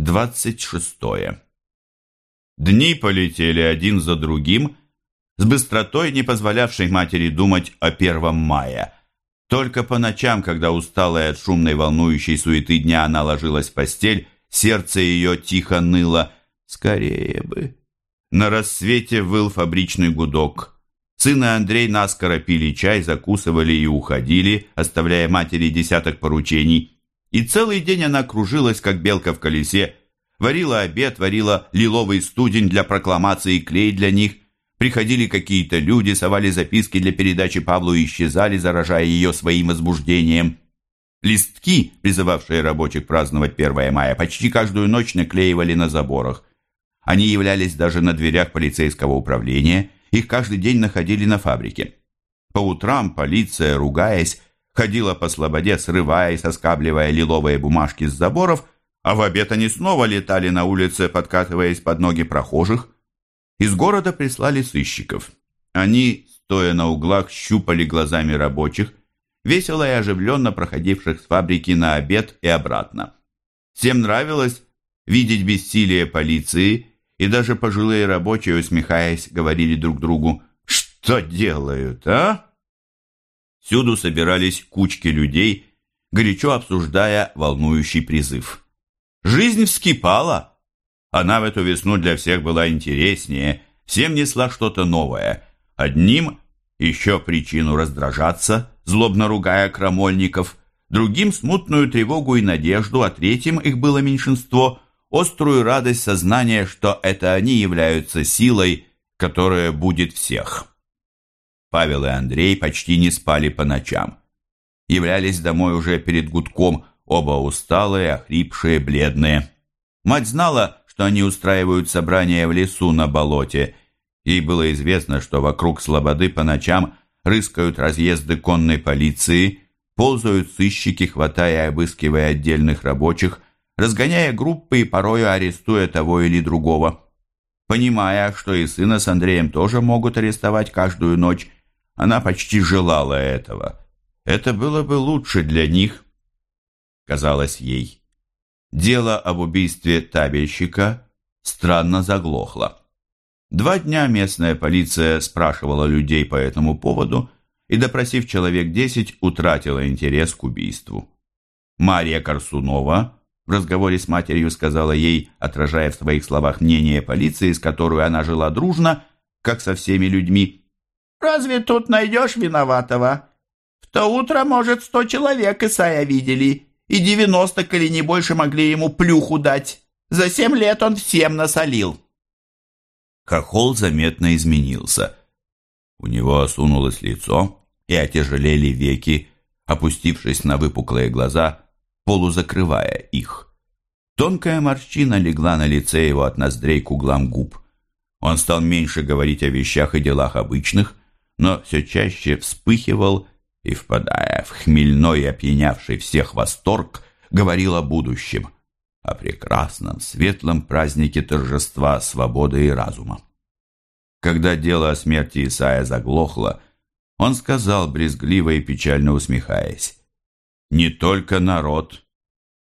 26. Дни полетели один за другим, с быстротой, не позволявшей матери думать о первом мая. Только по ночам, когда усталая от шумной волнующей суеты дня она ложилась в постель, сердце ее тихо ныло «Скорее бы!». На рассвете выл фабричный гудок. Сын и Андрей наскоро пили чай, закусывали и уходили, оставляя матери десяток поручений – и целый день она кружилась, как белка в колесе, варила обед, варила лиловый студень для прокламации и клей для них. Приходили какие-то люди, совали записки для передачи Павлу и исчезали, заражая ее своим возбуждением. Листки, призывавшие рабочих праздновать 1 мая, почти каждую ночь наклеивали на заборах. Они являлись даже на дверях полицейского управления, их каждый день находили на фабрике. По утрам полиция, ругаясь, ходила по слободе, срывая и соскабливая лиловые бумажки с заборов, а в обед они снова летали на улице, подкатываясь под ноги прохожих. Из города прислали сыщиков. Они, стоя на углах, щупали глазами рабочих, весело и оживленно проходивших с фабрики на обед и обратно. Всем нравилось видеть бессилие полиции, и даже пожилые рабочие, усмехаясь, говорили друг другу, «Что делают, а?» Всюду собирались кучки людей, горячо обсуждая волнующий призыв. Жизнь вскипала. Она в эту весну для всех была интереснее, всем несла что-то новое. Одним еще причину раздражаться, злобно ругая крамольников, другим смутную тревогу и надежду, а третьим их было меньшинство, острую радость сознания, что это они являются силой, которая будет всех. Павел и Андрей почти не спали по ночам. Являлись домой уже перед гудком, оба усталые, охрипшие, бледные. Мать знала, что они устраивают собрание в лесу на болоте. Ей было известно, что вокруг слободы по ночам рыскают разъезды конной полиции, ползают сыщики, хватая и обыскивая отдельных рабочих, разгоняя группы и порою арестуя того или другого. Понимая, что и сына с Андреем тоже могут арестовать каждую ночь, она почти желала этого. Это было бы лучше для них, казалось ей. Дело об убийстве табельщика странно заглохло. Два дня местная полиция спрашивала людей по этому поводу и, допросив человек десять, утратила интерес к убийству. Мария Корсунова в разговоре с матерью сказала ей, отражая в своих словах мнение полиции, с которой она жила дружно, как со всеми людьми, Разве тут найдешь виноватого? В то утро, может, сто человек Исая видели, и девяносто, коли не больше, могли ему плюху дать. За семь лет он всем насолил. Хохол заметно изменился. У него осунулось лицо и отяжелели веки, опустившись на выпуклые глаза, полузакрывая их. Тонкая морщина легла на лице его от ноздрей к углам губ. Он стал меньше говорить о вещах и делах обычных, но все чаще вспыхивал и, впадая в хмельной и опьянявший всех восторг, говорил о будущем, о прекрасном, светлом празднике торжества свободы и разума. Когда дело о смерти Исаия заглохло, он сказал, брезгливо и печально усмехаясь, «Не только народ,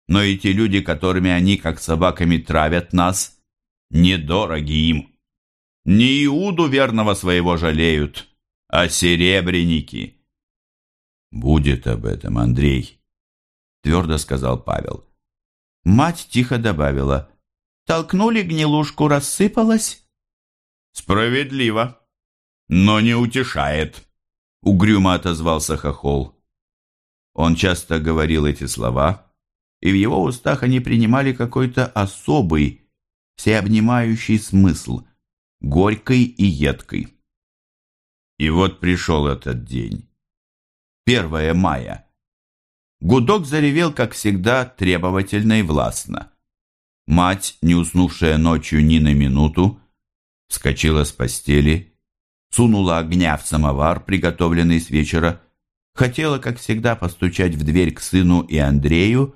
но и те люди, которыми они, как собаками, травят нас, недороги им. Не Иуду верного своего жалеют, а серебряники. Будет об этом, Андрей, твердо сказал Павел. Мать тихо добавила. Толкнули гнилушку, рассыпалась. Справедливо, но не утешает, угрюмо отозвался Хохол. Он часто говорил эти слова, и в его устах они принимали какой-то особый, всеобнимающий смысл, горький и едкий. И вот пришел этот день. 1 мая. Гудок заревел, как всегда, требовательно и властно. Мать, не уснувшая ночью ни на минуту, вскочила с постели, сунула огня в самовар, приготовленный с вечера, хотела, как всегда, постучать в дверь к сыну и Андрею,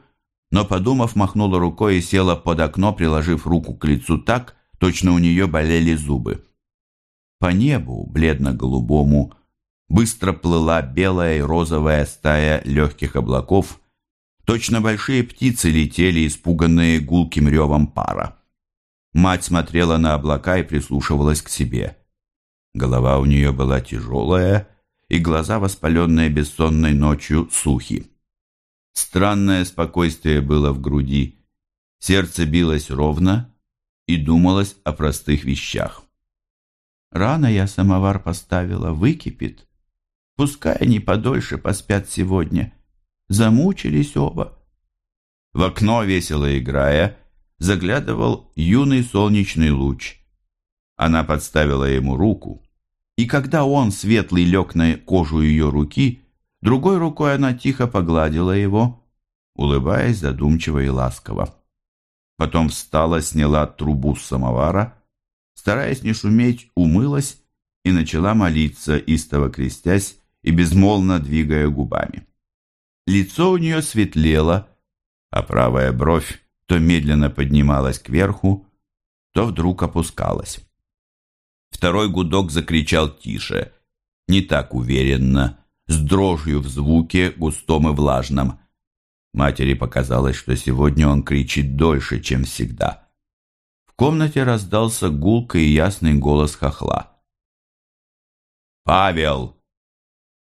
но, подумав, махнула рукой и села под окно, приложив руку к лицу так, точно у нее болели зубы. По небу, бледно-голубому, быстро плыла белая и розовая стая легких облаков, Точно большие птицы летели, испуганные гулким ревом пара. Мать смотрела на облака и прислушивалась к себе. Голова у нее была тяжелая, и глаза, воспаленные бессонной ночью, сухи. Странное спокойствие было в груди. Сердце билось ровно и думалось о простых вещах. Рано я самовар поставила, выкипит. Пускай они подольше поспят сегодня. Замучились оба. В окно, весело играя, заглядывал юный солнечный луч. Она подставила ему руку, и когда он, светлый, лег на кожу ее руки, другой рукой она тихо погладила его, улыбаясь задумчиво и ласково. Потом встала, сняла трубу с самовара, стараясь не шуметь, умылась и начала молиться, истово крестясь и безмолвно двигая губами. Лицо у нее светлело, а правая бровь то медленно поднималась кверху, то вдруг опускалась. Второй гудок закричал тише, не так уверенно, с дрожью в звуке, густом и влажном. Матери показалось, что сегодня он кричит дольше, чем всегда. Комнате раздался гулкий и ясный голос хохла. «Павел!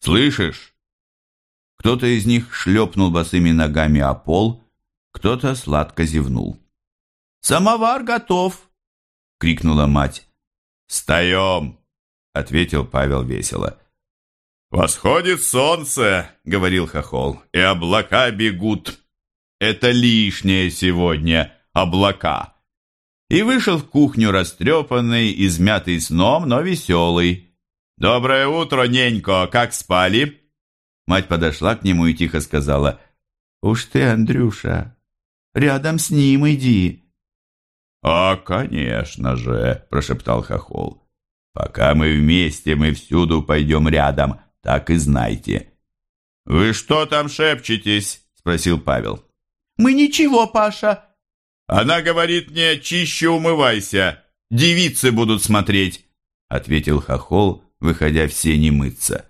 Слышишь?» Кто-то из них шлепнул босыми ногами о пол, кто-то сладко зевнул. «Самовар готов!» — крикнула мать. «Встаем!» — ответил Павел весело. «Восходит солнце!» — говорил Хохол. «И облака бегут. Это лишнее сегодня, облака!» И вышел в кухню растрепанный, измятый сном, но веселый. «Доброе утро, ненько! Как спали?» Мать подошла к нему и тихо сказала. «Уж ты, Андрюша, рядом с ним иди!» «А, конечно же!» – прошептал Хохол. «Пока мы вместе, мы всюду пойдем рядом, так и знайте». «Вы что там шепчетесь?» – спросил Павел. «Мы ничего, Паша». «Она говорит мне, чище умывайся, девицы будут смотреть», – ответил Хохол, выходя в сени мыться.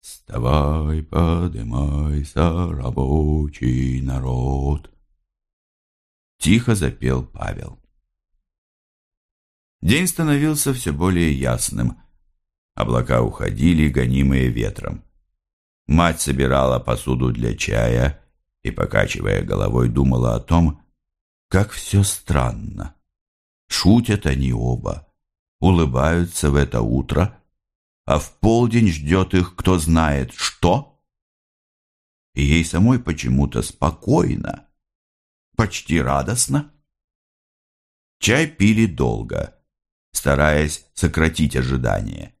«Вставай, подымайся, рабочий народ», Тихо запел Павел. День становился все более ясным. Облака уходили, гонимые ветром. Мать собирала посуду для чая и, покачивая головой, думала о том, как все странно. Шутят они оба, улыбаются в это утро, а в полдень ждет их кто знает что. И ей самой почему-то спокойно почти радостно. Чай пили долго, стараясь сократить ожидание.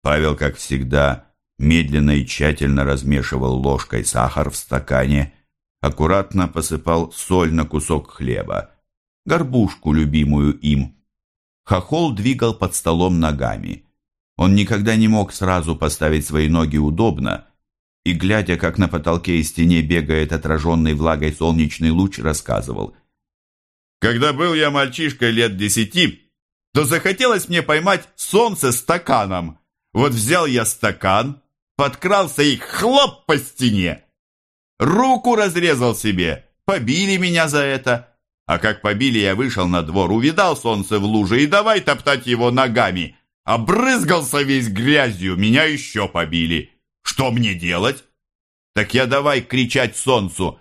Павел, как всегда, медленно и тщательно размешивал ложкой сахар в стакане, аккуратно посыпал соль на кусок хлеба, горбушку, любимую им. Хохол двигал под столом ногами. Он никогда не мог сразу поставить свои ноги удобно, и, глядя, как на потолке и стене бегает отраженный влагой солнечный луч, рассказывал. «Когда был я мальчишкой лет десяти, то захотелось мне поймать солнце стаканом. Вот взял я стакан, подкрался и хлоп по стене. Руку разрезал себе, побили меня за это. А как побили, я вышел на двор, увидал солнце в луже и давай топтать его ногами. Обрызгался весь грязью, меня еще побили». Что мне делать? Так я давай кричать солнцу.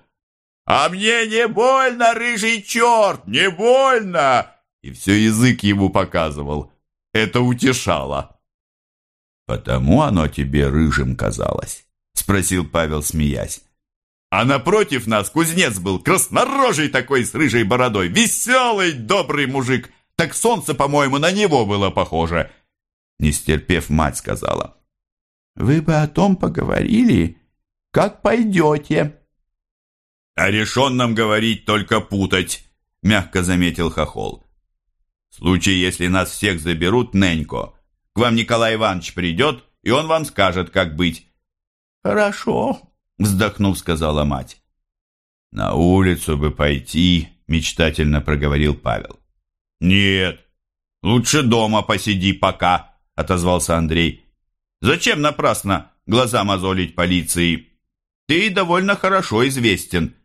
«А мне не больно, рыжий черт, не больно!» И все язык ему показывал. Это утешало. «Потому оно тебе рыжим казалось?» Спросил Павел, смеясь. А напротив нас кузнец был, краснорожий такой с рыжей бородой, веселый, добрый мужик. Так солнце, по-моему, на него было похоже. Не стерпев, мать сказала. Вы бы о том поговорили, как пойдете. О решенном говорить только путать, мягко заметил Хохол. В случае, если нас всех заберут, Ненько, к вам Николай Иванович придет, и он вам скажет, как быть. Хорошо, вздохнув, сказала мать. На улицу бы пойти, мечтательно проговорил Павел. Нет, лучше дома посиди пока, отозвался Андрей. Зачем напрасно глаза мозолить полиции? Ты довольно хорошо известен».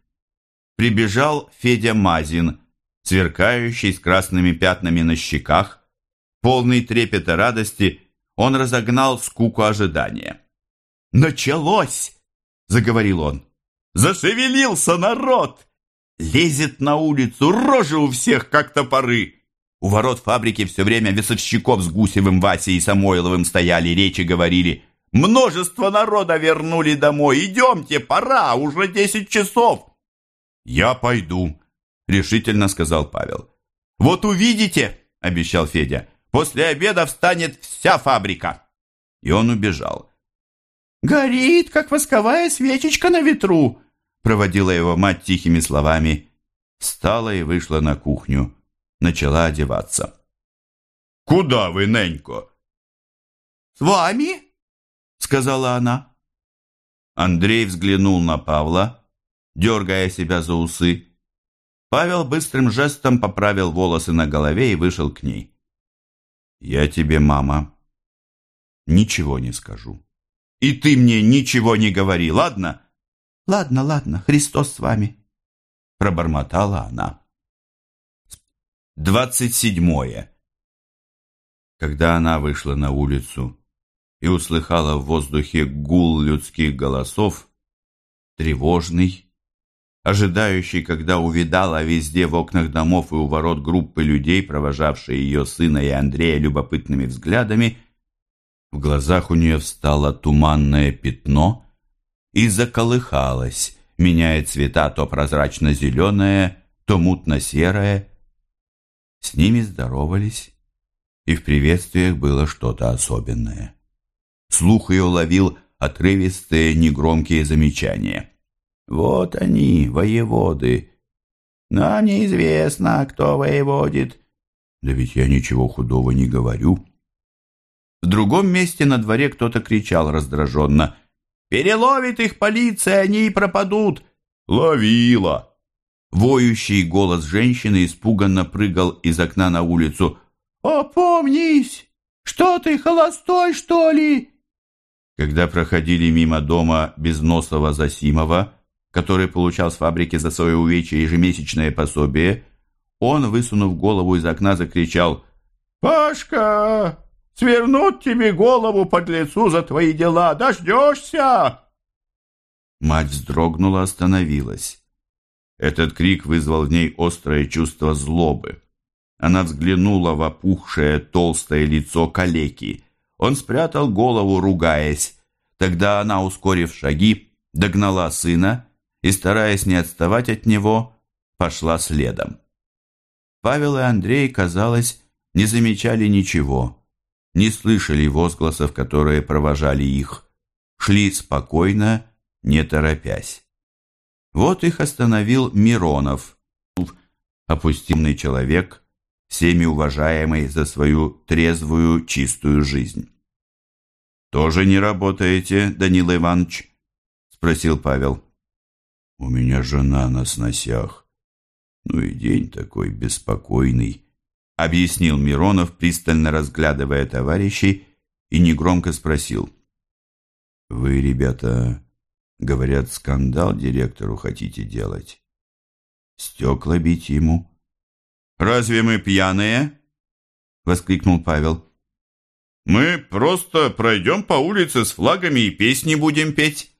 Прибежал Федя Мазин, сверкающий с красными пятнами на щеках, полный трепета радости, он разогнал скуку ожидания. «Началось!» — заговорил он. «Зашевелился народ! Лезет на улицу, рожи у всех, как топоры!» У ворот фабрики все время весовщиков с Гусевым, Васей и Самойловым стояли, речи говорили. «Множество народа вернули домой! Идемте, пора, уже десять часов!» «Я пойду», — решительно сказал Павел. «Вот увидите», — обещал Федя, — «после обеда встанет вся фабрика». И он убежал. «Горит, как восковая свечечка на ветру», — проводила его мать тихими словами. Встала и вышла на кухню. Начала одеваться. «Куда вы, Ненько?» «С вами?» — сказала она. Андрей взглянул на Павла, дергая себя за усы. Павел быстрым жестом поправил волосы на голове и вышел к ней. «Я тебе, мама, ничего не скажу. И ты мне ничего не говори, ладно?» «Ладно, ладно, Христос с вами», — пробормотала она. Двадцать седьмое. Когда она вышла на улицу и услыхала в воздухе гул людских голосов, тревожный, ожидающий, когда увидала везде в окнах домов и у ворот группы людей, провожавшие ее сына и Андрея любопытными взглядами, в глазах у нее встало туманное пятно и заколыхалось, меняя цвета то прозрачно-зеленое, то мутно-серое. С ними здоровались, и в приветствиях было что-то особенное. Слух ее ловил отрывистые негромкие замечания. Вот они, воеводы. Нам неизвестно, кто воеводит. Да ведь я ничего худого не говорю. В другом месте на дворе кто-то кричал раздраженно. «Переловит их полиция, они и пропадут!» «Ловила!» Воющий голос женщины испуганно прыгал из окна на улицу. «Опомнись! Что ты, холостой, что ли?» Когда проходили мимо дома Безносова Засимова, который получал с фабрики за свое увечье ежемесячное пособие, он, высунув голову из окна, закричал «Пашка, свернут тебе голову под лицу за твои дела, дождешься!» Мать вздрогнула, остановилась. Этот крик вызвал в ней острое чувство злобы. Она взглянула в опухшее толстое лицо калеки. Он спрятал голову, ругаясь. Тогда она, ускорив шаги, догнала сына и, стараясь не отставать от него, пошла следом. Павел и Андрей, казалось, не замечали ничего, не слышали возгласов, которые провожали их, шли спокойно, не торопясь. Вот их остановил Миронов, опустимный человек, всеми уважаемый за свою трезвую, чистую жизнь. «Тоже не работаете, Данила Иванович?» – спросил Павел. У меня жена на сносях. Ну и день такой беспокойный, объяснил Миронов, пристально разглядывая товарищей, и негромко спросил. Вы, ребята, говорят, скандал директору хотите делать? Стекла бить ему? Разве мы пьяные? Воскликнул Павел. Мы просто пройдем по улице с флагами и песни будем петь,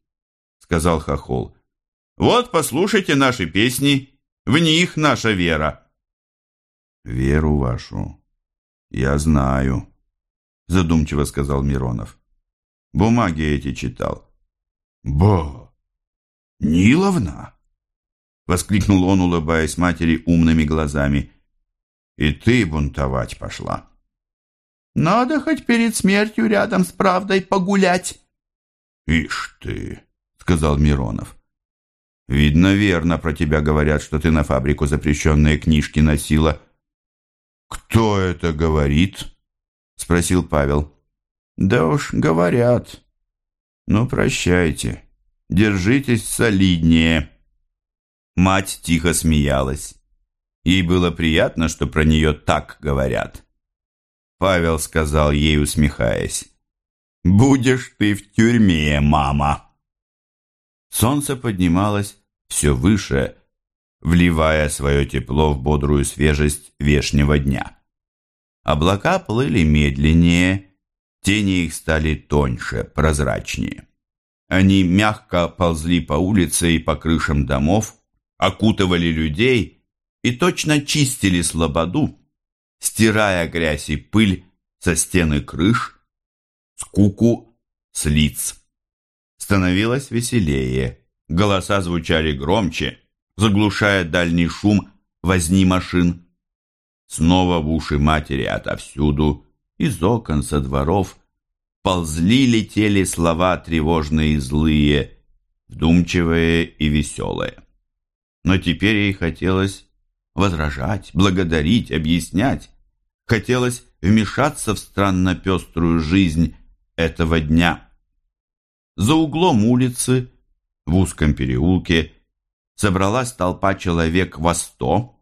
сказал Хохол. Вот послушайте наши песни, в них наша вера. Веру вашу я знаю, задумчиво сказал Миронов. Бумаги эти читал. Бо! Ниловна! Воскликнул он, улыбаясь матери умными глазами. И ты бунтовать пошла. Надо хоть перед смертью рядом с правдой погулять. Ишь ты, сказал Миронов. Видно, верно про тебя говорят, что ты на фабрику запрещенные книжки носила. Кто это говорит? Спросил Павел. Да уж, говорят. Ну, прощайте. Держитесь солиднее. Мать тихо смеялась. Ей было приятно, что про нее так говорят. Павел сказал ей, усмехаясь. «Будешь ты в тюрьме, мама». Солнце поднималось все выше, вливая свое тепло в бодрую свежесть вешнего дня. Облака плыли медленнее, тени их стали тоньше, прозрачнее. Они мягко ползли по улице и по крышам домов, окутывали людей и точно чистили слободу, стирая грязь и пыль со стены крыш, скуку с лиц. Становилось веселее, голоса звучали громче, заглушая дальний шум возни машин. Снова в уши матери отовсюду, из окон, со дворов, ползли, летели слова тревожные и злые, вдумчивые и веселые. Но теперь ей хотелось возражать, благодарить, объяснять. Хотелось вмешаться в странно пеструю жизнь этого дня. За углом улицы, в узком переулке, собралась толпа человек во сто,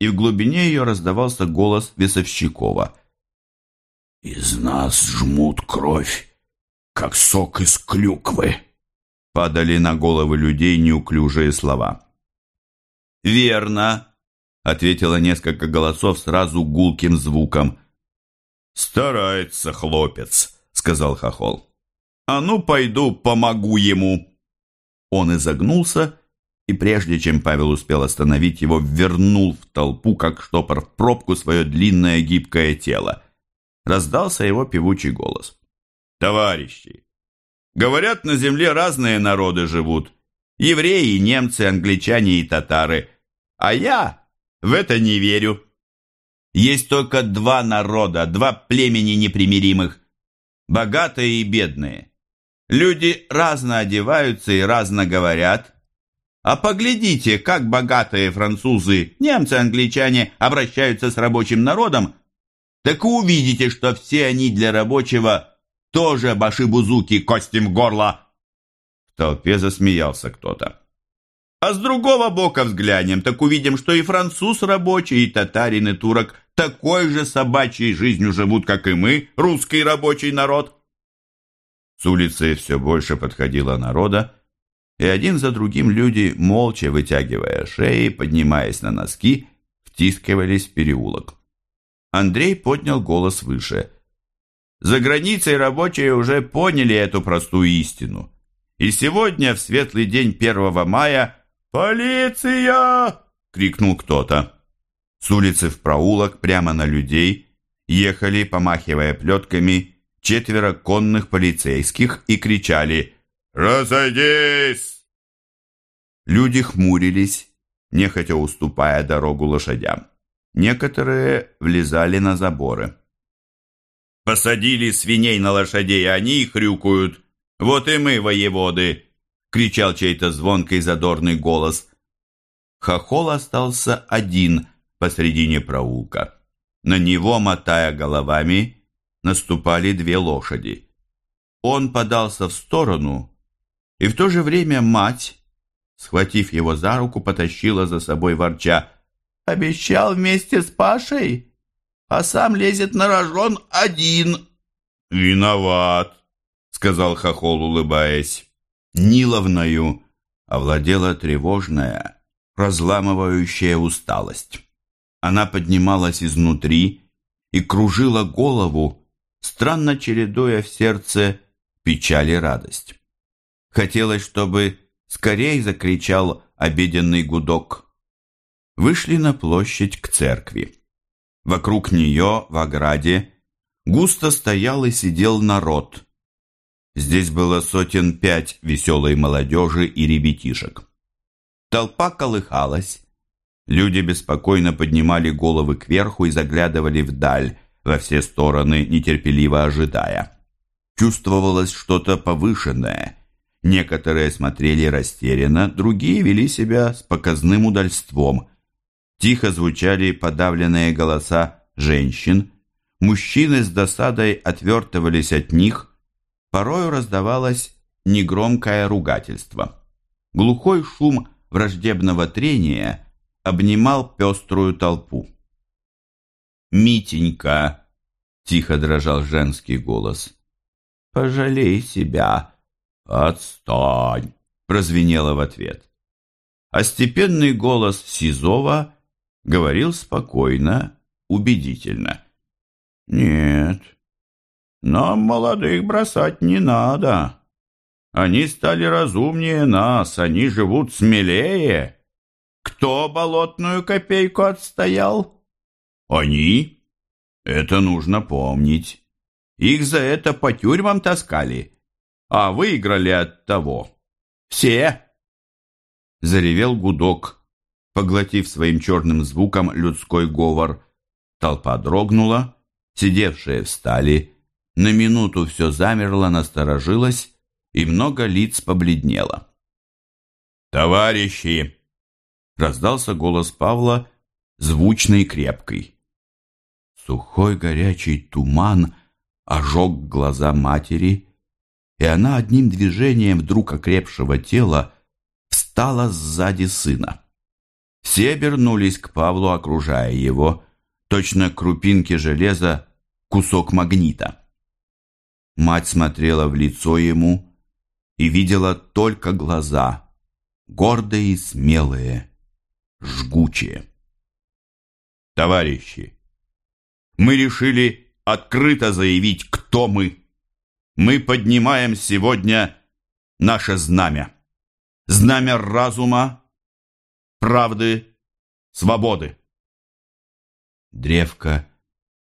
и в глубине ее раздавался голос Весовщикова. «Из нас жмут кровь, как сок из клюквы», падали на головы людей неуклюжие слова. «Верно», — ответило несколько голосов сразу гулким звуком. «Старается хлопец», — сказал Хохол. «А ну, пойду, помогу ему». Он изогнулся и прежде чем Павел успел остановить его, вернул в толпу, как штопор в пробку, свое длинное гибкое тело. Раздался его певучий голос. «Товарищи, говорят, на земле разные народы живут. Евреи, немцы, англичане и татары. А я в это не верю. Есть только два народа, два племени непримиримых. Богатые и бедные. Люди разно одеваются и разно говорят, а поглядите, как богатые французы, немцы, англичане обращаются с рабочим народом, так увидите, что все они для рабочего тоже башибузуки, костим горла. В толпе засмеялся кто-то. А с другого бока взглянем, так увидим, что и француз рабочий, и татарин, и турок такой же собачьей жизнью живут, как и мы, русский рабочий народ. С улицы все больше подходило народа, и один за другим люди, молча вытягивая шеи, поднимаясь на носки, втискивались в переулок. Андрей поднял голос выше. За границей рабочие уже поняли эту простую истину. И сегодня, в светлый день 1 мая, «Полиция!» — крикнул кто-то. С улицы в проулок прямо на людей ехали, помахивая плетками, четверо конных полицейских и кричали «Разойдись!» Люди хмурились, нехотя уступая дорогу лошадям. Некоторые влезали на заборы. «Посадили свиней на лошадей, они их хрюкают. Вот и мы, воеводы!» — кричал чей-то звонкий задорный голос. Хохол остался один посредине проулка. На него, мотая головами, наступали две лошади. Он подался в сторону и в то же время мать, схватив его за руку, потащила за собой ворча. «Обещал вместе с Пашей, а сам лезет на рожон один». «Виноват», — сказал Хохол, улыбаясь. Ниловною овладела тревожная, разламывающая усталость. Она поднималась изнутри и кружила голову, странно чередуя в сердце печаль и радость. Хотелось, чтобы скорей закричал обеденный гудок. Вышли на площадь к церкви. Вокруг нее, в ограде, густо стоял и сидел народ. Здесь было сотен пять веселой молодежи и ребятишек. Толпа колыхалась. Люди беспокойно поднимали головы кверху и заглядывали вдаль, во все стороны, нетерпеливо ожидая. Чувствовалось что-то повышенное – Некоторые смотрели растерянно, другие вели себя с показным удальством. Тихо звучали подавленные голоса женщин, мужчины с досадой отвертывались от них, порою раздавалось негромкое ругательство. Глухой шум враждебного трения обнимал пеструю толпу. «Митенька!» — тихо дрожал женский голос. «Пожалей себя!» «Отстань!» прозвенело в ответ. А степенный голос Сизова говорил спокойно, убедительно. «Нет, нам молодых бросать не надо. Они стали разумнее нас, они живут смелее. Кто болотную копейку отстоял? Они. Это нужно помнить. Их за это по тюрьмам таскали, а выиграли от того. Все. Заревел гудок, поглотив своим черным звуком людской говор. Толпа дрогнула, сидевшие встали, на минуту все замерло, насторожилось, и много лиц побледнело. «Товарищи!» — раздался голос Павла, звучный крепкий. Сухой горячий туман ожег глаза матери, и она одним движением вдруг окрепшего тела встала сзади сына. Все обернулись к Павлу, окружая его, точно крупинки железа, кусок магнита. Мать смотрела в лицо ему и видела только глаза, гордые и смелые, жгучие. Товарищи, мы решили открыто заявить, кто мы. Мы поднимаем сегодня наше знамя. Знамя разума, правды, свободы. Древко,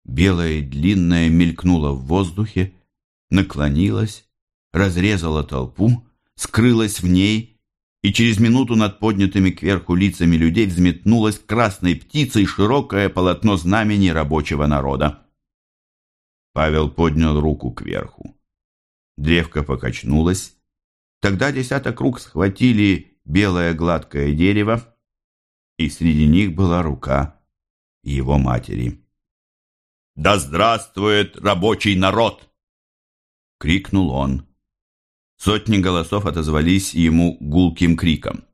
белое и длинное, мелькнуло в воздухе, наклонилась, разрезала толпу, скрылась в ней, и через минуту над поднятыми кверху лицами людей взметнулась красной птицей широкое полотно знамени рабочего народа. Павел поднял руку кверху. Древко покачнулось. Тогда десяток рук схватили белое гладкое дерево, и среди них была рука его матери. «Да здравствует рабочий народ!» — крикнул он. Сотни голосов отозвались ему гулким криком.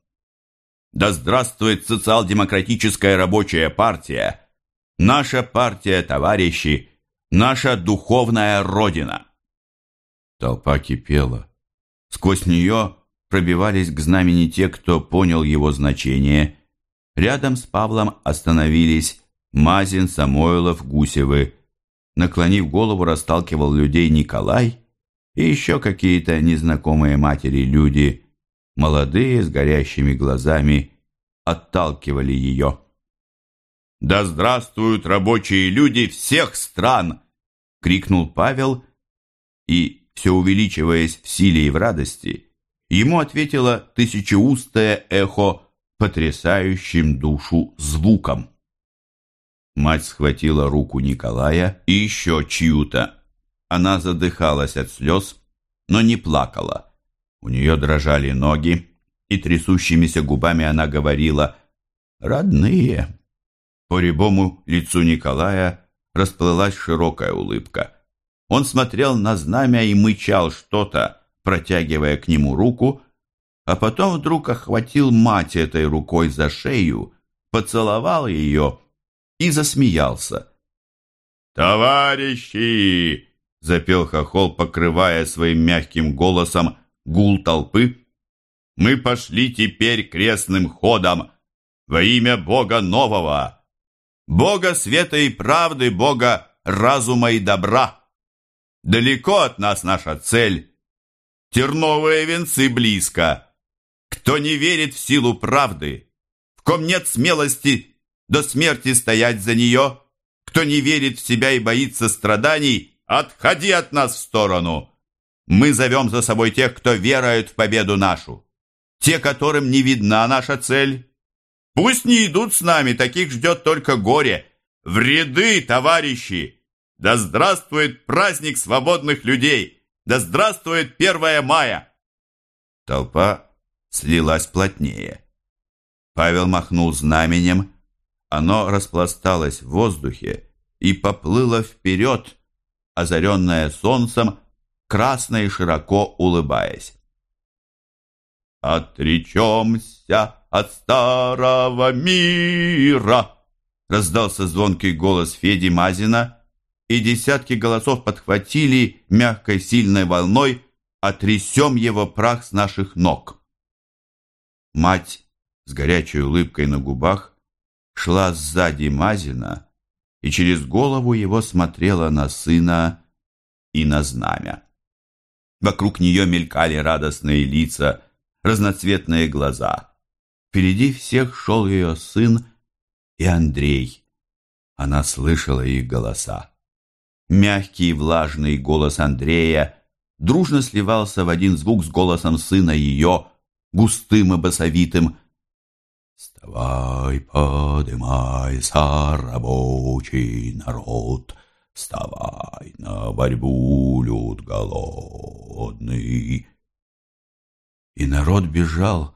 «Да здравствует социал-демократическая рабочая партия! Наша партия, товарищи! Наша духовная родина!» Толпа кипела. Сквозь нее пробивались к знамени те, кто понял его значение. Рядом с Павлом остановились Мазин, Самойлов, Гусевы. Наклонив голову, расталкивал людей Николай и еще какие-то незнакомые матери люди, молодые, с горящими глазами, отталкивали ее. «Да здравствуют рабочие люди всех стран!» — крикнул Павел, и, все увеличиваясь в силе и в радости, ему ответило тысячеустое эхо потрясающим душу звуком. Мать схватила руку Николая и еще чью-то, она задыхалась от слез, но не плакала. У нее дрожали ноги, и трясущимися губами она говорила «Родные». По рябому лицу Николая расплылась широкая улыбка. Он смотрел на знамя и мычал что-то, протягивая к нему руку, а потом вдруг охватил мать этой рукой за шею, поцеловал ее и засмеялся. «Товарищи!» запел хохол, покрывая своим мягким голосом гул толпы. «Мы пошли теперь крестным ходом во имя Бога нового, Бога света и правды, Бога разума и добра. Далеко от нас наша цель, терновые венцы близко. Кто не верит в силу правды, в ком нет смелости до смерти стоять за нее, кто не верит в себя и боится страданий – Отходи от нас в сторону! Мы зовем за собой тех, кто верует в победу нашу. Те, которым не видна наша цель. Пусть не идут с нами, таких ждет только горе. В ряды, товарищи! Да здравствует праздник свободных людей! Да здравствует 1 мая!» Толпа слилась плотнее. Павел махнул знаменем, оно распласталось в воздухе и поплыло вперед, озаренная солнцем, красно и широко улыбаясь. «Отречемся от старого мира!» раздался звонкий голос Феди Мазина, и десятки голосов подхватили мягкой сильной волной «Отрясем его прах с наших ног!» Мать с горячей улыбкой на губах шла сзади Мазина и через голову его смотрела на сына и на знамя. Вокруг нее мелькали радостные лица, разноцветные глаза. Впереди всех шел ее сын и Андрей. Она слышала их голоса. Мягкий и влажный голос Андрея дружно сливался в один звук с голосом сына ее, густым и басовитым. «Вставай, подымайся, рабочий народ, вставай на борьбу, люд голодный!» И народ бежал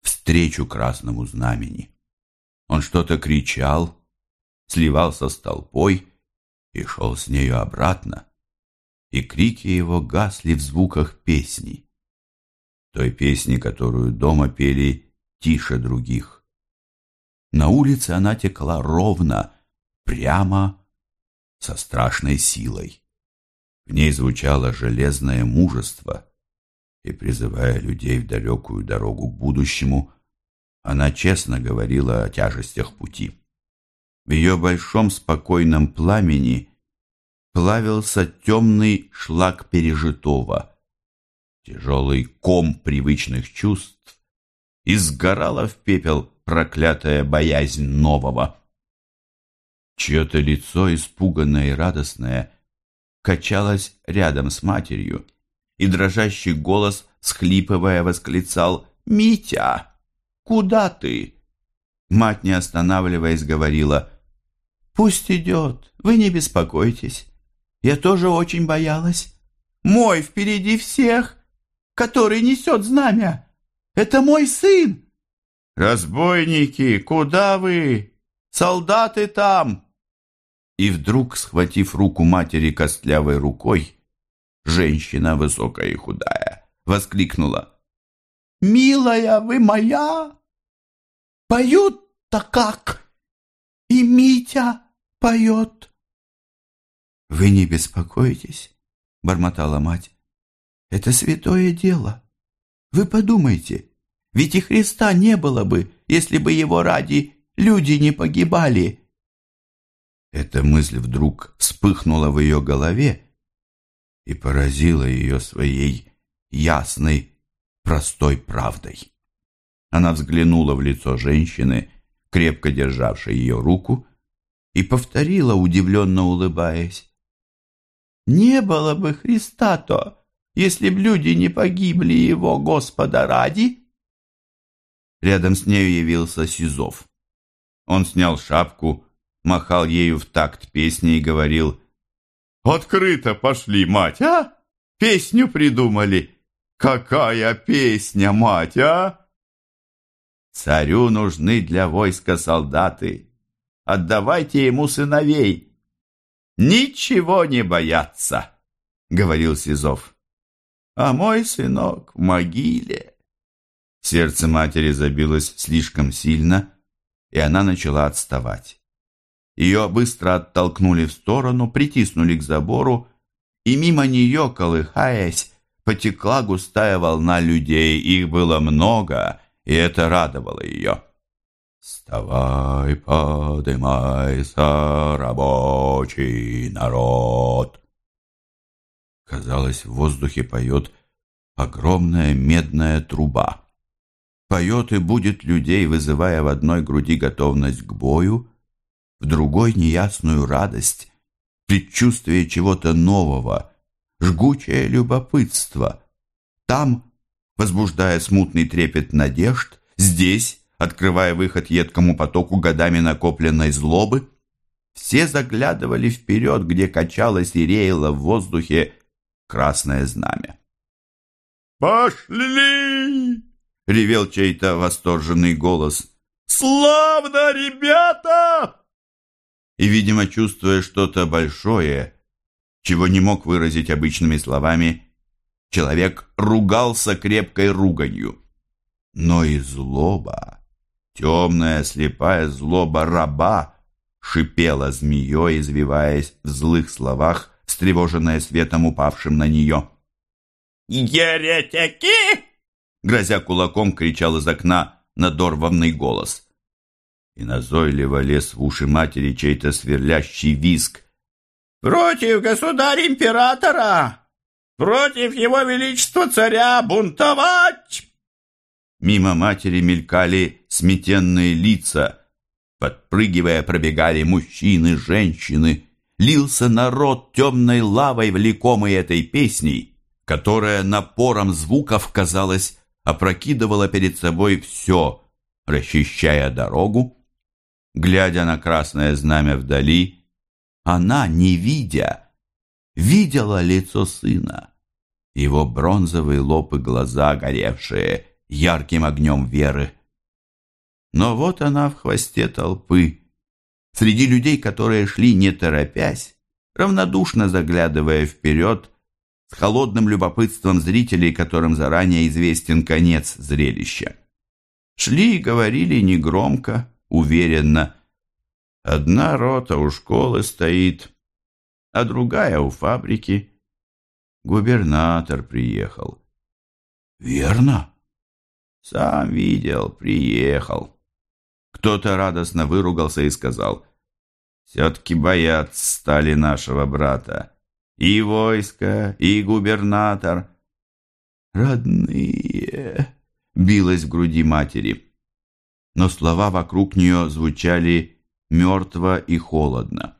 встречу красному знамени. Он что-то кричал, сливался с толпой и шел с нею обратно, и крики его гасли в звуках песни, той песни, которую дома пели тише других. На улице она текла ровно, прямо, со страшной силой. В ней звучало железное мужество, и, призывая людей в далекую дорогу к будущему, она честно говорила о тяжестях пути. В ее большом спокойном пламени плавился темный шлак пережитого, тяжелый ком привычных чувств, и сгорала в пепел проклятая боязнь нового. Чье-то лицо, испуганное и радостное, качалось рядом с матерью, и дрожащий голос, схлипывая, восклицал «Митя, куда ты?» Мать, не останавливаясь, говорила «Пусть идет, вы не беспокойтесь. Я тоже очень боялась. Мой впереди всех, который несет знамя. Это мой сын!» «Разбойники, куда вы? Солдаты там!» И вдруг, схватив руку матери костлявой рукой, женщина высокая и худая, воскликнула. «Милая вы моя! Поют-то как! И Митя поет!» «Вы не беспокойтесь», — бормотала мать. «Это святое дело. Вы подумайте, ведь и Христа не было бы, если бы его ради люди не погибали». Эта мысль вдруг вспыхнула в ее голове и поразила ее своей ясной, простой правдой. Она взглянула в лицо женщины, крепко державшей ее руку, и повторила, удивленно улыбаясь. «Не было бы Христа-то, если б люди не погибли его Господа ради!» Рядом с нею явился Сизов. Он снял шапку, махал ею в такт песни и говорил «Открыто пошли, мать, а? Песню придумали. Какая песня, мать, а?» «Царю нужны для войска солдаты. Отдавайте ему сыновей. Ничего не бояться», — говорил Сизов. «А мой сынок в могиле». Сердце матери забилось слишком сильно, и она начала отставать. Ее быстро оттолкнули в сторону, притиснули к забору, и мимо нее, колыхаясь, потекла густая волна людей. Их было много, и это радовало ее. «Вставай, подымайся, рабочий народ!» Казалось, в воздухе поет огромная медная труба поет и будет людей, вызывая в одной груди готовность к бою, в другой неясную радость, предчувствие чего-то нового, жгучее любопытство. Там, возбуждая смутный трепет надежд, здесь, открывая выход едкому потоку годами накопленной злобы, все заглядывали вперед, где качалось и реяло в воздухе красное знамя. «Пошли!» ревел чей-то восторженный голос. «Славно, ребята!» И, видимо, чувствуя что-то большое, чего не мог выразить обычными словами, человек ругался крепкой руганью. Но и злоба, темная слепая злоба раба, шипела змеей, извиваясь в злых словах, встревоженная светом, упавшим на нее. «Еретики!» грозя кулаком, кричал из окна надорванный голос. И назойливо лез в уши матери чей-то сверлящий виск. «Против государя-императора! Против его величества царя бунтовать!» Мимо матери мелькали сметенные лица. Подпрыгивая, пробегали мужчины, женщины. Лился народ темной лавой, влекомый этой песней, которая напором звуков, казалось, опрокидывала перед собой все, расчищая дорогу. Глядя на красное знамя вдали, она, не видя, видела лицо сына, его бронзовые лоб и глаза, горевшие ярким огнем веры. Но вот она в хвосте толпы, среди людей, которые шли не торопясь, равнодушно заглядывая вперед, с холодным любопытством зрителей, которым заранее известен конец зрелища. Шли и говорили негромко, уверенно. Одна рота у школы стоит, а другая у фабрики. Губернатор приехал. Верно? Сам видел, приехал. Кто-то радостно выругался и сказал, «Все-таки боятся стали нашего брата. И войско, и губернатор». «Родные!» — билась в груди матери. Но слова вокруг нее звучали мертво и холодно.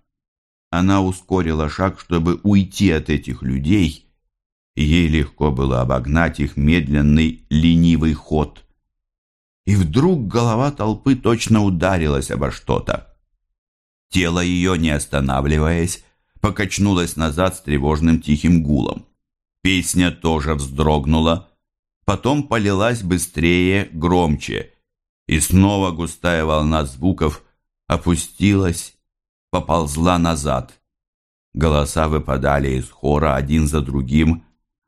Она ускорила шаг, чтобы уйти от этих людей, и ей легко было обогнать их медленный, ленивый ход — и вдруг голова толпы точно ударилась обо что-то. Тело ее, не останавливаясь, покачнулось назад с тревожным тихим гулом. Песня тоже вздрогнула, потом полилась быстрее, громче, и снова густая волна звуков опустилась, поползла назад. Голоса выпадали из хора один за другим,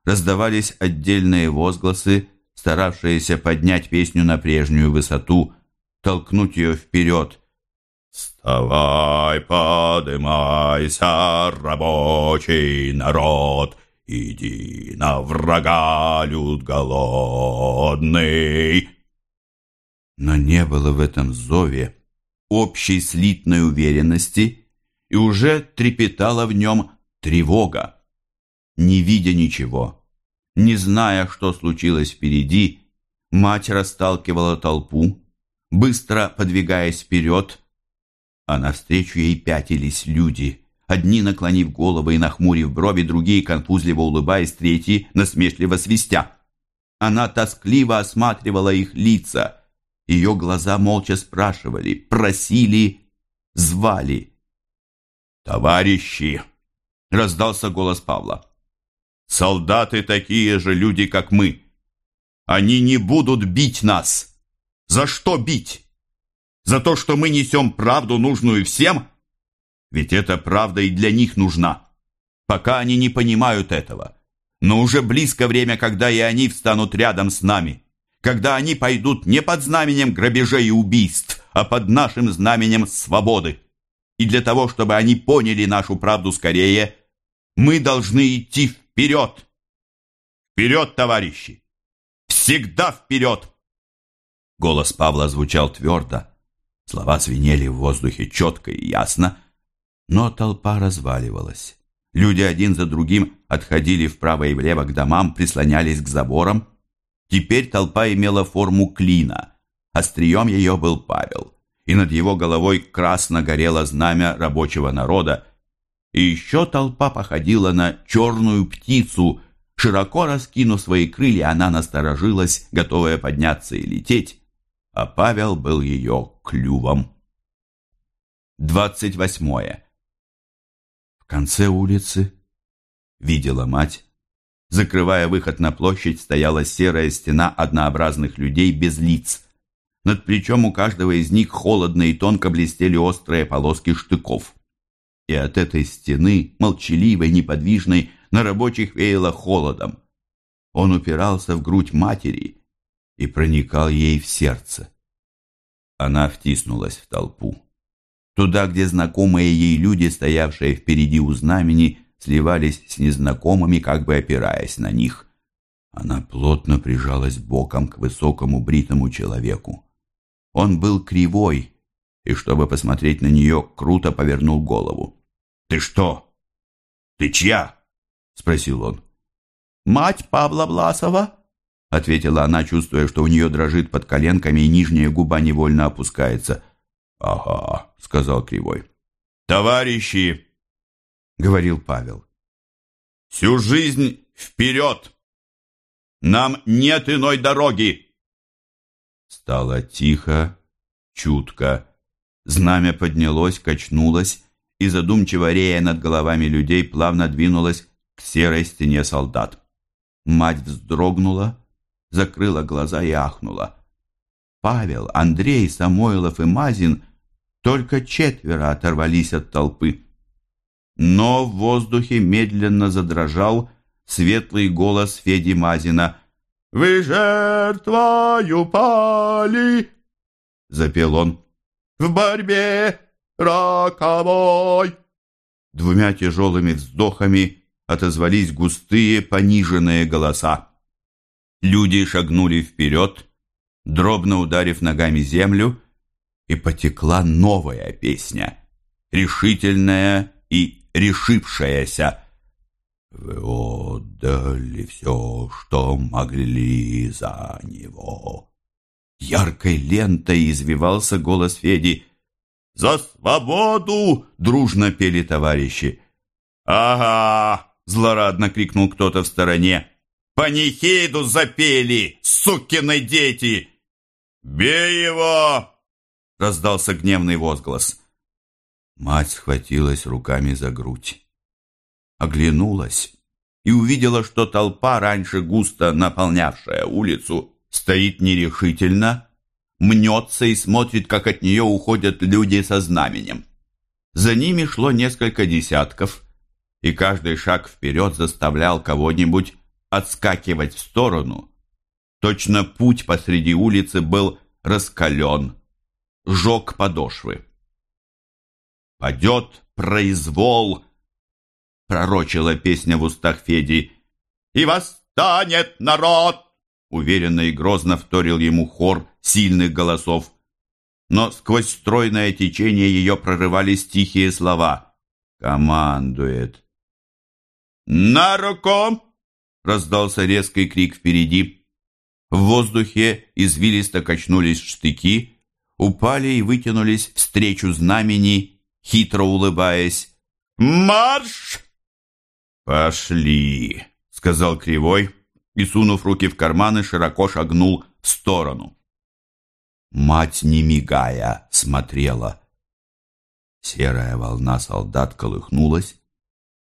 раздавались отдельные возгласы, старавшиеся поднять песню на прежнюю высоту, толкнуть ее вперед. «Вставай, подымайся, рабочий народ, иди на врага, люд голодный!» Но не было в этом зове общей слитной уверенности, и уже трепетала в нем тревога. Не видя ничего, не зная, что случилось впереди, мать расталкивала толпу, быстро подвигаясь вперед, а навстречу ей пятились люди, одни наклонив головы и нахмурив брови, другие конфузливо улыбаясь, третьи насмешливо свистя. Она тоскливо осматривала их лица, ее глаза молча спрашивали, просили, звали. «Товарищи!» — раздался голос Павла. Солдаты такие же люди, как мы. Они не будут бить нас. За что бить? За то, что мы несем правду, нужную всем? Ведь эта правда и для них нужна. Пока они не понимают этого. Но уже близко время, когда и они встанут рядом с нами. Когда они пойдут не под знаменем грабежей и убийств, а под нашим знаменем свободы. И для того, чтобы они поняли нашу правду скорее, мы должны идти вперед Вперед! Товарищи! Всегда вперед! Голос Павла звучал твердо. Слова звенели в воздухе четко и ясно, но толпа разваливалась. Люди один за другим отходили вправо и влево к домам, прислонялись к заборам. Теперь толпа имела форму клина. Острием ее был Павел, и над его головой красно горело знамя рабочего народа, и еще толпа походила на черную птицу. Широко раскинув свои крылья, она насторожилась, готовая подняться и лететь, а Павел был ее клювом. Двадцать восьмое. В конце улицы видела мать. Закрывая выход на площадь, стояла серая стена однообразных людей без лиц. Над плечом у каждого из них холодно и тонко блестели острые полоски штыков и от этой стены, молчаливой, неподвижной, на рабочих веяло холодом. Он упирался в грудь матери и проникал ей в сердце. Она втиснулась в толпу. Туда, где знакомые ей люди, стоявшие впереди у знамени, сливались с незнакомыми, как бы опираясь на них. Она плотно прижалась боком к высокому бритому человеку. Он был кривой, и, чтобы посмотреть на нее, круто повернул голову. «Ты что? Ты чья?» — спросил он. «Мать Павла Власова», — ответила она, чувствуя, что у нее дрожит под коленками и нижняя губа невольно опускается. «Ага», — сказал Кривой. «Товарищи!» — говорил Павел. «Всю жизнь вперед! Нам нет иной дороги!» Стало тихо, чутко. Знамя поднялось, качнулось, и задумчиво рея над головами людей плавно двинулось к серой стене солдат. Мать вздрогнула, закрыла глаза и ахнула. Павел, Андрей, Самойлов и Мазин только четверо оторвались от толпы. Но в воздухе медленно задрожал светлый голос Феди Мазина. «Вы жертвою пали!» — запел он. «В борьбе роковой!» Двумя тяжелыми вздохами отозвались густые пониженные голоса. Люди шагнули вперед, дробно ударив ногами землю, и потекла новая песня, решительная и решившаяся. Вы отдали все, что могли за него. Яркой лентой извивался голос Феди. «За свободу!» — дружно пели товарищи. «Ага!» — злорадно крикнул кто-то в стороне. «Панихиду запели, сукины дети!» «Бей его!» — раздался гневный возглас. Мать схватилась руками за грудь. Оглянулась и увидела, что толпа, раньше густо наполнявшая улицу, стоит нерешительно, мнется и смотрит, как от нее уходят люди со знаменем. За ними шло несколько десятков, и каждый шаг вперед заставлял кого-нибудь отскакивать в сторону. Точно путь посреди улицы был раскален, жег подошвы. «Падет произвол!» — пророчила песня в устах Феди. «И восстанет народ!» Уверенно и грозно вторил ему хор сильных голосов. Но сквозь стройное течение ее прорывались тихие слова. «Командует!» «На руку!» — раздался резкий крик впереди. В воздухе извилисто качнулись штыки, упали и вытянулись встречу знамени, хитро улыбаясь. «Марш!» «Пошли!» — сказал Кривой и, сунув руки в карманы, широко шагнул в сторону. Мать, не мигая, смотрела. Серая волна солдат колыхнулась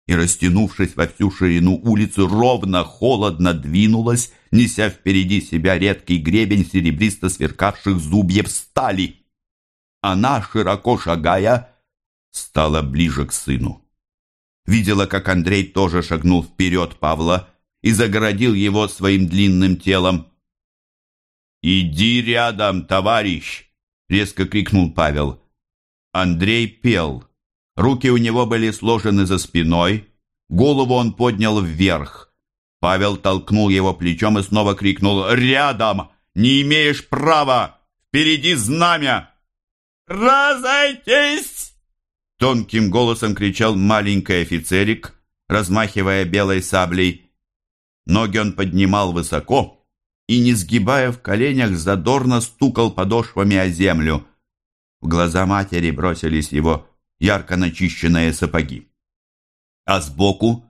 и, растянувшись во всю ширину улицы, ровно, холодно двинулась, неся впереди себя редкий гребень серебристо сверкавших зубьев стали. Она, широко шагая, стала ближе к сыну. Видела, как Андрей тоже шагнул вперед Павла, и загородил его своим длинным телом. «Иди рядом, товарищ!» — резко крикнул Павел. Андрей пел. Руки у него были сложены за спиной, голову он поднял вверх. Павел толкнул его плечом и снова крикнул «Рядом! Не имеешь права! Впереди знамя!» «Разойтись!» Тонким голосом кричал маленький офицерик, размахивая белой саблей. Ноги он поднимал высоко и, не сгибая в коленях, задорно стукал подошвами о землю. В глаза матери бросились его ярко начищенные сапоги. А сбоку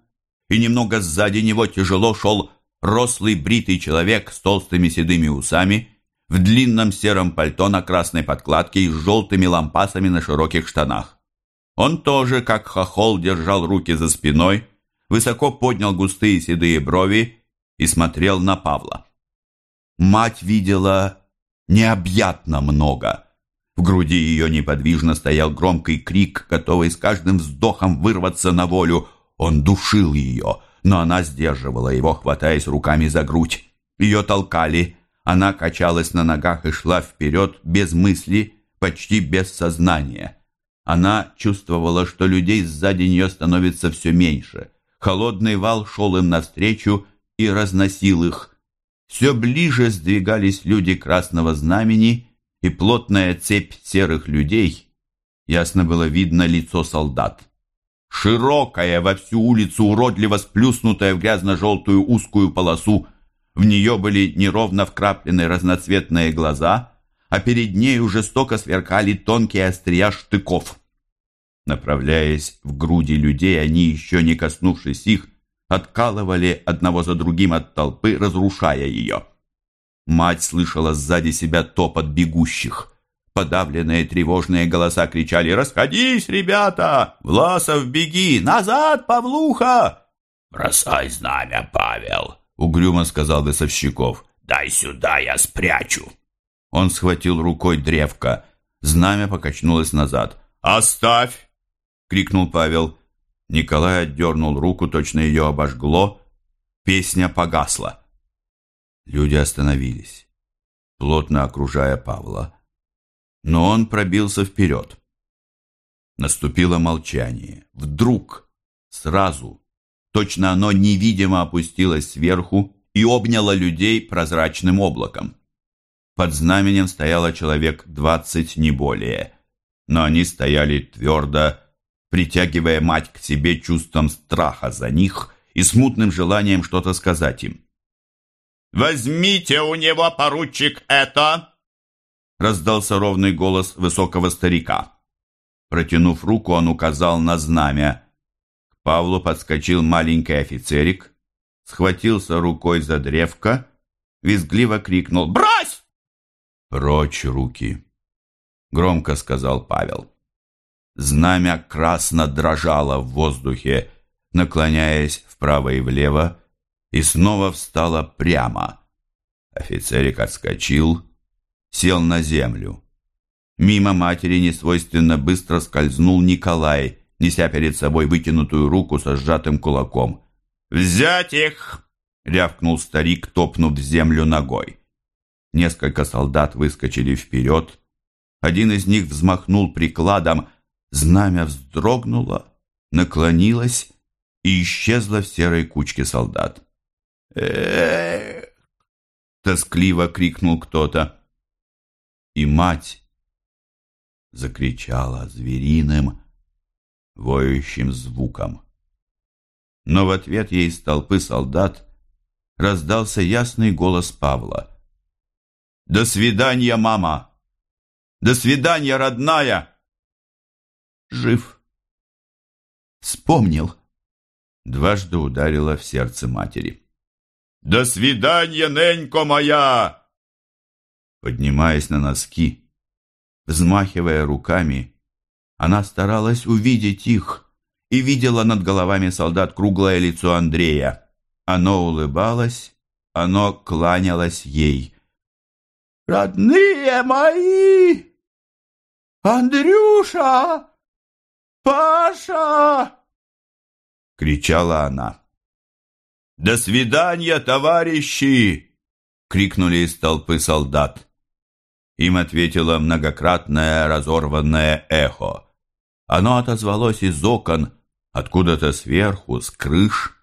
и немного сзади него тяжело шел рослый бритый человек с толстыми седыми усами, в длинном сером пальто на красной подкладке и с желтыми лампасами на широких штанах. Он тоже, как хохол, держал руки за спиной, высоко поднял густые седые брови и смотрел на Павла. Мать видела необъятно много. В груди ее неподвижно стоял громкий крик, готовый с каждым вздохом вырваться на волю. Он душил ее, но она сдерживала его, хватаясь руками за грудь. Ее толкали, она качалась на ногах и шла вперед без мысли, почти без сознания. Она чувствовала, что людей сзади нее становится все меньше – Холодный вал шел им навстречу и разносил их. Все ближе сдвигались люди Красного Знамени, и плотная цепь серых людей, ясно было видно лицо солдат. Широкая во всю улицу, уродливо сплюснутая в грязно-желтую узкую полосу, в нее были неровно вкраплены разноцветные глаза, а перед нею жестоко сверкали тонкие острия штыков. Направляясь в груди людей, они, еще не коснувшись их, откалывали одного за другим от толпы, разрушая ее. Мать слышала сзади себя топот бегущих. Подавленные тревожные голоса кричали «Расходись, ребята! Власов, беги! Назад, Павлуха!» «Бросай знамя, Павел!» — угрюмо сказал Весовщиков. «Дай сюда, я спрячу!» Он схватил рукой древко. Знамя покачнулось назад. «Оставь!» — крикнул Павел. Николай отдернул руку, точно ее обожгло. Песня погасла. Люди остановились, плотно окружая Павла. Но он пробился вперед. Наступило молчание. Вдруг, сразу, точно оно невидимо опустилось сверху и обняло людей прозрачным облаком. Под знаменем стояло человек двадцать, не более. Но они стояли твердо, притягивая мать к себе чувством страха за них и смутным желанием что-то сказать им. «Возьмите у него, поручик, это!» Раздался ровный голос высокого старика. Протянув руку, он указал на знамя. К Павлу подскочил маленький офицерик, схватился рукой за древко, визгливо крикнул «Брось!» «Прочь руки!» — громко сказал Павел. Знамя красно дрожало в воздухе, наклоняясь вправо и влево, и снова встала прямо. Офицерик отскочил, сел на землю. Мимо матери несвойственно быстро скользнул Николай, неся перед собой вытянутую руку со сжатым кулаком. «Взять их!» — рявкнул старик, топнув землю ногой. Несколько солдат выскочили вперед. Один из них взмахнул прикладом, знамя вздрогнуло, наклонилось и исчезло в серой кучке солдат э тоскливо крикнул кто-то. И мать закричала звериным, воющим звуком. Но в ответ ей из толпы солдат раздался ясный голос Павла. «До свидания, мама! До свидания, родная!» «Жив!» «Вспомнил!» Дважды ударила в сердце матери. «До свидания, ненько моя!» Поднимаясь на носки, взмахивая руками, она старалась увидеть их и видела над головами солдат круглое лицо Андрея. Оно улыбалось, оно кланялось ей. «Родные мои! Андрюша! Паша!» — кричала она. «До свидания, товарищи!» — крикнули из толпы солдат. Им ответило многократное разорванное эхо. Оно отозвалось из окон, откуда-то сверху, с крыш,